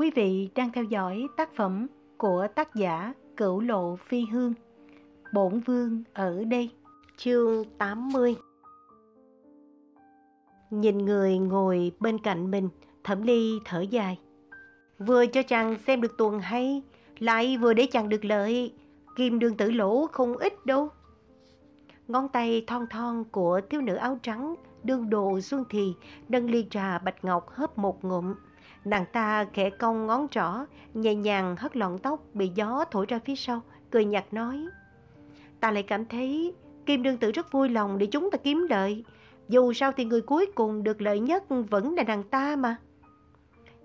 Quý vị đang theo dõi tác phẩm của tác giả Cửu Lộ Phi Hương. Bổn Vương ở đây, chương 80. Nhìn người ngồi bên cạnh mình, Thẩm Ly thở dài. Vừa cho chàng xem được tuần hay, lại vừa để chàng được lợi, kim đường tử lỗ không ít đâu. Ngón tay thon thon của thiếu nữ áo trắng, đương đồ xuân thì, nâng ly trà bạch ngọc hớp một ngụm. Nàng ta khẽ cong ngón trỏ, nhẹ nhàng hất lọn tóc bị gió thổi ra phía sau, cười nhạt nói. Ta lại cảm thấy Kim Đương Tử rất vui lòng để chúng ta kiếm lợi. Dù sao thì người cuối cùng được lợi nhất vẫn là nàng ta mà.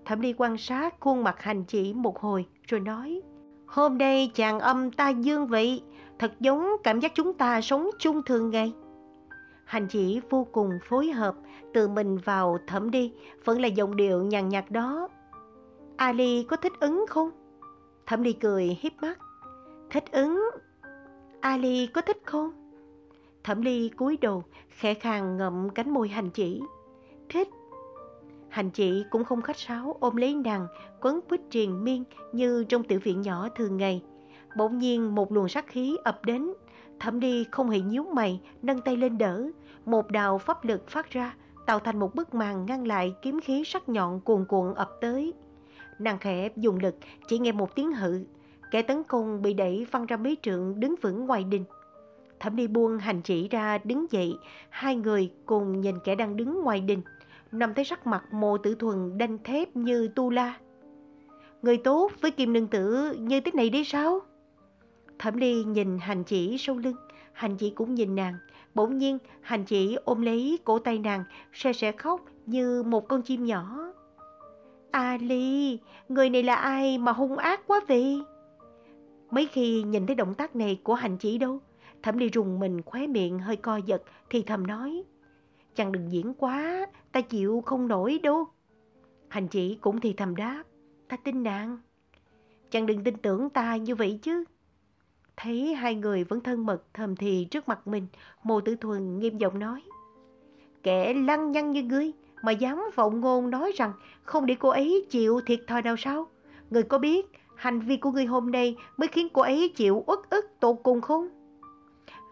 Thẩm Ly quan sát khuôn mặt hành chỉ một hồi rồi nói. Hôm nay chàng âm ta dương vị, thật giống cảm giác chúng ta sống chung thường ngày. Hành chỉ vô cùng phối hợp, tự mình vào thẩm đi, vẫn là giọng điệu nhàn nhạt đó. Ali có thích ứng không? Thẩm đi cười hiếp mắt. Thích ứng. Ali có thích không? Thẩm ly cúi đầu, khẽ khàng ngậm cánh môi hành chỉ. Thích. Hành chỉ cũng không khách sáo ôm lấy nàng, quấn quýt triền miên như trong tiểu viện nhỏ thường ngày. Bỗng nhiên một luồng sát khí ập đến. Thẩm ly không hề nhíu mày, nâng tay lên đỡ. Một đạo pháp lực phát ra, tạo thành một bức màn ngăn lại kiếm khí sắc nhọn cuồn cuộn ập tới. Nàng khẽ dùng lực, chỉ nghe một tiếng hự. Kẻ tấn công bị đẩy văng ra mấy trượng đứng vững ngoài đình. Thẩm đi buông hành chỉ ra đứng dậy, hai người cùng nhìn kẻ đang đứng ngoài đình. Nằm thấy sắc mặt mộ tử thuần đanh thép như tu la. Người tốt với kim nương tử như thế này đi sao? Thẩm ly nhìn hành chỉ sau lưng, hành chỉ cũng nhìn nàng. Bỗng nhiên hành chỉ ôm lấy cổ tay nàng, sẽ sẽ khóc như một con chim nhỏ. A Ly, người này là ai mà hung ác quá vậy? Mấy khi nhìn thấy động tác này của hành chỉ đâu, Thẩm Ly rùng mình khóe miệng hơi co giật thì thầm nói. Chàng đừng diễn quá, ta chịu không nổi đâu. Hành chỉ cũng thì thầm đáp, ta tin nàng. Chàng đừng tin tưởng ta như vậy chứ. Thấy hai người vẫn thân mật thầm thì trước mặt mình, Mộ Tử Thuần nghiêm giọng nói. Kẻ lăng nhăng như ngươi mà dám vọng ngôn nói rằng không để cô ấy chịu thiệt thòi nào sao? Người có biết hành vi của ngươi hôm nay mới khiến cô ấy chịu uất ức tột cùng không?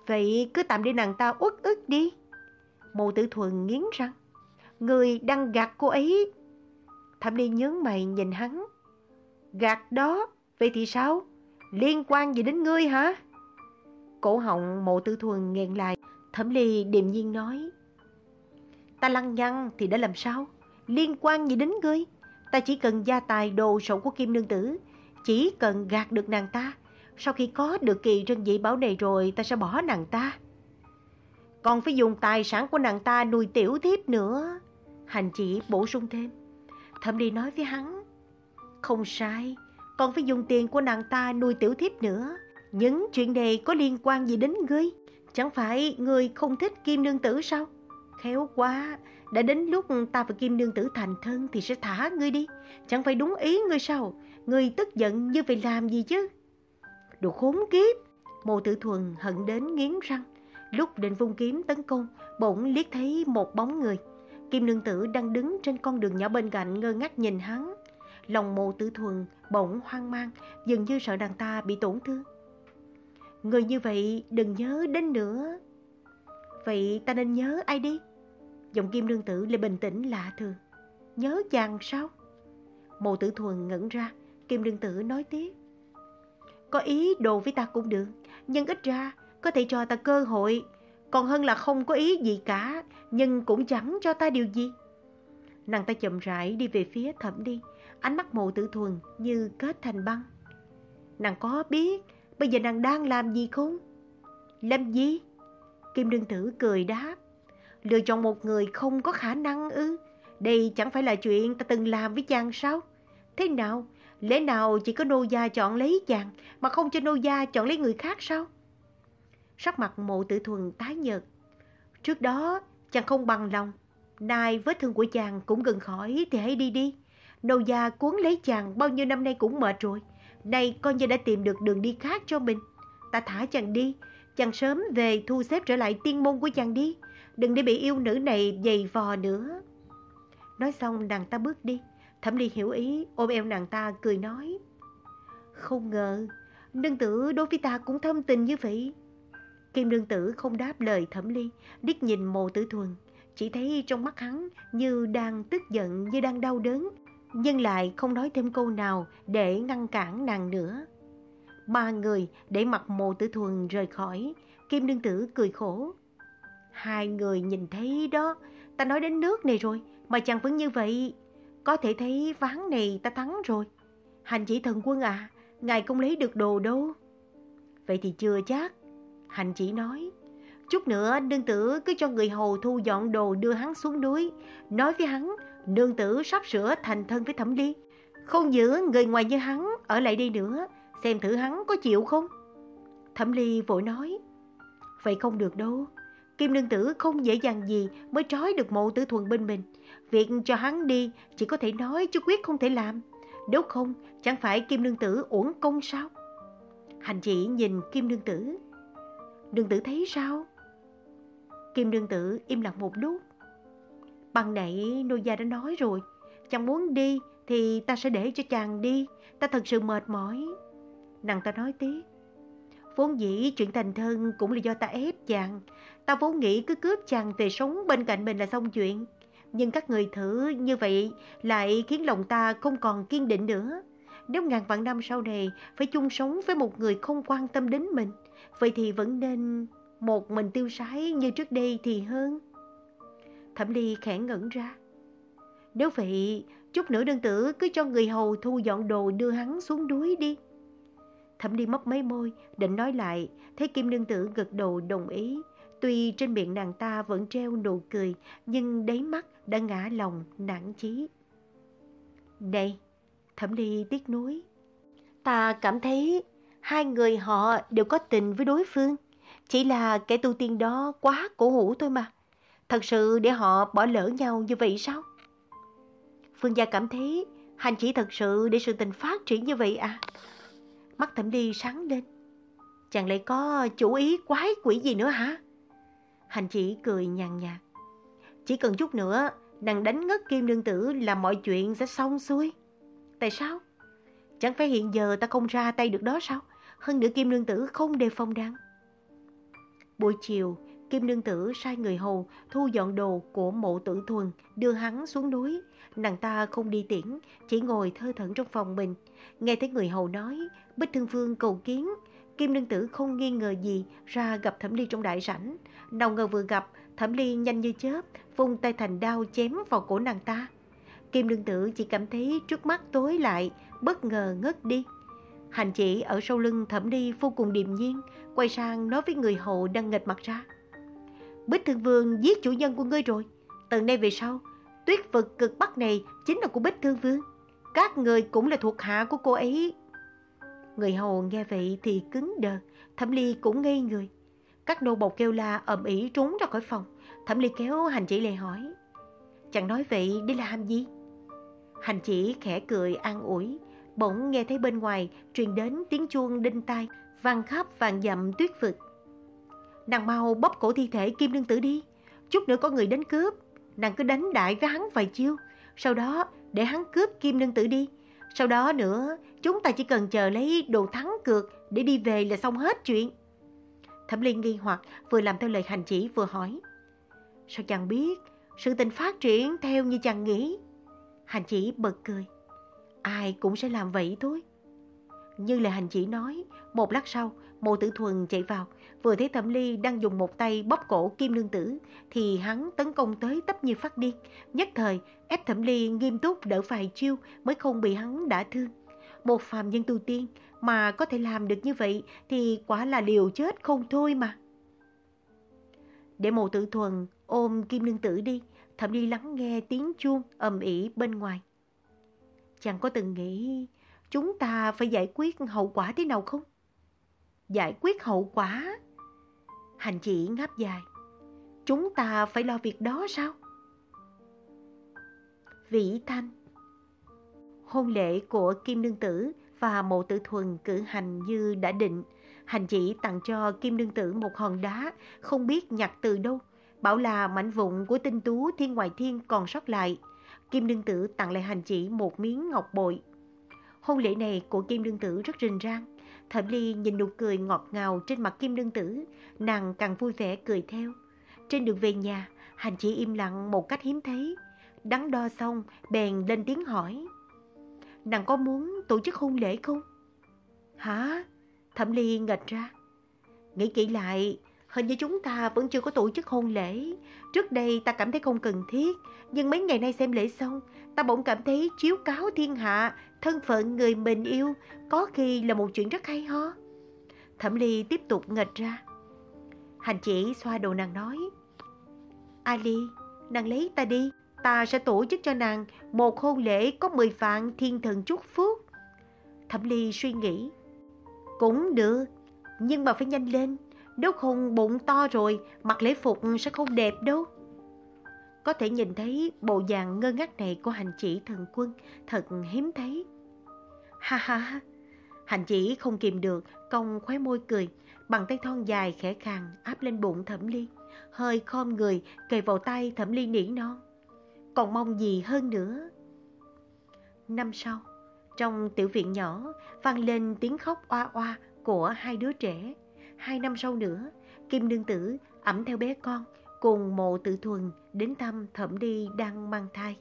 Vậy cứ tạm để nàng ta uất ức đi. Mộ tử thuần nghiến răng. Người đang gạt cô ấy. Thẩm Ly nhớ mày nhìn hắn. Gạt đó, vậy thì sao? Liên quan gì đến ngươi hả? Cổ họng mộ Tư thuần nghẹn lại. Thẩm Ly điềm nhiên nói. Ta lăng nhăng thì đã làm sao? Liên quan gì đến ngươi? Ta chỉ cần gia tài đồ sổ của Kim Nương Tử. Chỉ cần gạt được nàng ta sau khi có được kỳ trân dị bảo này rồi ta sẽ bỏ nàng ta. Còn phải dùng tài sản của nàng ta nuôi tiểu thiếp nữa. Hành chỉ bổ sung thêm. Thẩm ly nói với hắn. Không sai, còn phải dùng tiền của nàng ta nuôi tiểu thiếp nữa. Những chuyện này có liên quan gì đến ngươi? Chẳng phải ngươi không thích kim nương tử sao? Khéo quá, đã đến lúc ta và kim nương tử thành thân thì sẽ thả ngươi đi. Chẳng phải đúng ý ngươi sao? Ngươi tức giận như vậy làm gì chứ? Đồ khốn kiếp! Mộ tử thuần hận đến nghiến răng. Lúc định vung kiếm tấn công, bỗng liếc thấy một bóng người. Kim nương tử đang đứng trên con đường nhỏ bên cạnh ngơ ngác nhìn hắn. Lòng mộ tử thuần bỗng hoang mang, dường như sợ đàn ta bị tổn thương. Người như vậy đừng nhớ đến nữa. Vậy ta nên nhớ ai đi? Giọng kim nương tử lại bình tĩnh lạ thường. Nhớ chàng sao? Mộ tử thuần ngẩn ra, kim nương tử nói tiếp. Có ý đồ với ta cũng được, nhưng ít ra có thể cho ta cơ hội, còn hơn là không có ý gì cả, nhưng cũng chẳng cho ta điều gì. Nàng ta chậm rãi đi về phía thẩm đi, ánh mắt mộ tử thuần như kết thành băng. Nàng có biết bây giờ nàng đang làm gì không? Làm gì? Kim đương tử cười đáp. Lựa chọn một người không có khả năng ư? Đây chẳng phải là chuyện ta từng làm với chàng sao? Thế nào? Lẽ nào chỉ có nô gia chọn lấy chàng mà không cho nô gia chọn lấy người khác sao? Sắc mặt mộ tử thuần tái nhợt. Trước đó, chàng không bằng lòng. Nay vết thương của chàng cũng gần khỏi, thì hãy đi đi. Nô gia cuốn lấy chàng bao nhiêu năm nay cũng mệt rồi. Nay coi như đã tìm được đường đi khác cho mình. Ta thả chàng đi. Chàng sớm về thu xếp trở lại tiên môn của chàng đi. Đừng để bị yêu nữ này dày vò nữa. Nói xong nàng ta bước đi. Thẩm Ly hiểu ý, ôm eo nàng ta cười nói. Không ngờ, nương tử đối với ta cũng thâm tình như vậy. Kim nương tử không đáp lời Thẩm Ly, đích nhìn mồ tử thuần. Chỉ thấy trong mắt hắn như đang tức giận, như đang đau đớn, nhưng lại không nói thêm câu nào để ngăn cản nàng nữa. Ba người để mặt mồ tử thuần rời khỏi, Kim nương tử cười khổ. Hai người nhìn thấy đó, ta nói đến nước này rồi, mà chẳng vẫn như vậy. Có thể thấy ván này ta thắng rồi. Hành chỉ thần quân à, ngài không lấy được đồ đâu. Vậy thì chưa chắc. Hành chỉ nói, chút nữa nương tử cứ cho người hầu thu dọn đồ đưa hắn xuống núi. Nói với hắn, nương tử sắp sửa thành thân với thẩm ly. Không giữ người ngoài như hắn ở lại đây nữa, xem thử hắn có chịu không. Thẩm ly vội nói, vậy không được đâu. Kim nương tử không dễ dàng gì mới trói được mộ tử thuần bên mình. Việc cho hắn đi chỉ có thể nói chứ quyết không thể làm. Nếu không, chẳng phải Kim nương tử uổng công sao? Hành chỉ nhìn Kim nương tử. Nương tử thấy sao? Kim nương tử im lặng một lúc. Bằng nãy nô gia đã nói rồi, chàng muốn đi thì ta sẽ để cho chàng đi, ta thật sự mệt mỏi. Nàng ta nói tiếp. Vốn dĩ chuyện thành thân cũng là do ta ép chàng, ta vốn nghĩ cứ cướp chàng về sống bên cạnh mình là xong chuyện. Nhưng các người thử như vậy lại khiến lòng ta không còn kiên định nữa. Nếu ngàn vạn năm sau này phải chung sống với một người không quan tâm đến mình, vậy thì vẫn nên một mình tiêu sái như trước đây thì hơn. Thẩm Ly khẽ ngẩn ra. Nếu vậy, chút nữa đơn tử cứ cho người hầu thu dọn đồ đưa hắn xuống đuối đi. Thẩm Ly mấp mấy môi, định nói lại, thấy Kim Nương Tử gật đầu đồng ý. Tuy trên miệng nàng ta vẫn treo nụ cười, nhưng đáy mắt đã ngã lòng nản chí. Này, Thẩm Ly tiếc nuối. Ta cảm thấy hai người họ đều có tình với đối phương. Chỉ là kẻ tu tiên đó quá cổ hủ thôi mà. Thật sự để họ bỏ lỡ nhau như vậy sao? Phương gia cảm thấy hành chỉ thật sự để sự tình phát triển như vậy à? Mắt thẩm đi sáng lên. Chàng lại có chủ ý quái quỷ gì nữa hả? Hành chỉ cười nhàn nhạt. Chỉ cần chút nữa, nàng đánh ngất kim nương tử là mọi chuyện sẽ xong xuôi. Tại sao? Chẳng phải hiện giờ ta không ra tay được đó sao? Hơn nữa kim nương tử không đề phòng đáng. Buổi chiều, Kim Nương Tử sai người hầu thu dọn đồ của mộ tử thuần đưa hắn xuống núi. Nàng ta không đi tiễn, chỉ ngồi thơ thẩn trong phòng mình. Nghe thấy người hầu nói, Bích Thương Vương cầu kiến. Kim Nương Tử không nghi ngờ gì ra gặp Thẩm Ly trong đại sảnh. Nào ngờ vừa gặp, Thẩm Ly nhanh như chớp, vung tay thành đao chém vào cổ nàng ta. Kim Nương Tử chỉ cảm thấy trước mắt tối lại, bất ngờ ngất đi. Hành chỉ ở sau lưng Thẩm Ly vô cùng điềm nhiên, quay sang nói với người hầu đang nghịch mặt ra. Bích Thương Vương giết chủ nhân của ngươi rồi. Từ nay về sau, tuyết vực cực bắc này chính là của Bích Thương Vương. Các người cũng là thuộc hạ của cô ấy. Người hầu nghe vậy thì cứng đờ, Thẩm Ly cũng ngây người. Các nô bộc kêu la ầm ĩ trốn ra khỏi phòng. Thẩm Ly kéo hành chỉ lại hỏi. Chẳng nói vậy để làm gì? Hành chỉ khẽ cười an ủi, bỗng nghe thấy bên ngoài truyền đến tiếng chuông đinh tai, vang khắp vàng dặm tuyết vực. Nàng mau bóp cổ thi thể Kim Nương Tử đi. Chút nữa có người đến cướp. Nàng cứ đánh đại với hắn vài chiêu. Sau đó để hắn cướp Kim Nương Tử đi. Sau đó nữa chúng ta chỉ cần chờ lấy đồ thắng cược để đi về là xong hết chuyện. Thẩm Liên nghi hoặc vừa làm theo lời hành chỉ vừa hỏi. Sao chàng biết sự tình phát triển theo như chàng nghĩ? Hành chỉ bật cười. Ai cũng sẽ làm vậy thôi. Như lời hành chỉ nói, một lát sau, mộ tử thuần chạy vào, vừa thấy Thẩm Ly đang dùng một tay bóp cổ Kim Nương Tử, thì hắn tấn công tới tấp như phát điên. Nhất thời, ép Thẩm Ly nghiêm túc đỡ vài chiêu mới không bị hắn đả thương. Một phàm nhân tu tiên mà có thể làm được như vậy thì quả là liều chết không thôi mà. Để mộ tử thuần ôm Kim Nương Tử đi, Thẩm Ly lắng nghe tiếng chuông ầm ĩ bên ngoài. Chẳng có từng nghĩ chúng ta phải giải quyết hậu quả thế nào không? Giải quyết hậu quả? Hành chỉ ngáp dài. Chúng ta phải lo việc đó sao? Vĩ Thanh Hôn lễ của Kim Nương Tử và Mộ Tử Thuần cử hành như đã định. Hành chỉ tặng cho Kim Nương Tử một hòn đá, không biết nhặt từ đâu. Bảo là mảnh vụn của tinh tú thiên ngoại thiên còn sót lại. Kim Đương Tử tặng lại hành chỉ một miếng ngọc bội. Hôn lễ này của Kim Đương Tử rất rình rang. Thẩm Ly nhìn nụ cười ngọt ngào trên mặt Kim Đương Tử, nàng càng vui vẻ cười theo. Trên đường về nhà, hành chỉ im lặng một cách hiếm thấy. Đắn đo xong, bèn lên tiếng hỏi. Nàng có muốn tổ chức hôn lễ không? Hả? Thẩm Ly ngạch ra. Nghĩ kỹ lại, hình như chúng ta vẫn chưa có tổ chức hôn lễ. Trước đây ta cảm thấy không cần thiết, nhưng mấy ngày nay xem lễ xong, ta bỗng cảm thấy chiếu cáo thiên hạ, thân phận người mình yêu, có khi là một chuyện rất hay ho. Thẩm Ly tiếp tục nghịch ra. Hành chỉ xoa đầu nàng nói, Ali, nàng lấy ta đi, ta sẽ tổ chức cho nàng một hôn lễ có mười vạn thiên thần chúc phúc. Thẩm Ly suy nghĩ, cũng được, nhưng mà phải nhanh lên, nếu không bụng to rồi, mặc lễ phục sẽ không đẹp đâu. Có thể nhìn thấy bộ dạng ngơ ngác này của hành chỉ thần quân thật hiếm thấy. Ha ha hành chỉ không kìm được, cong khóe môi cười, bằng tay thon dài khẽ khàng áp lên bụng thẩm ly, hơi khom người kề vào tay thẩm ly nỉ non. Còn mong gì hơn nữa? Năm sau, trong tiểu viện nhỏ vang lên tiếng khóc oa oa của hai đứa trẻ. Hai năm sau nữa, Kim Nương Tử ẩm theo bé con cùng mộ tự thuần đến thăm thẩm đi đang mang thai.